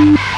you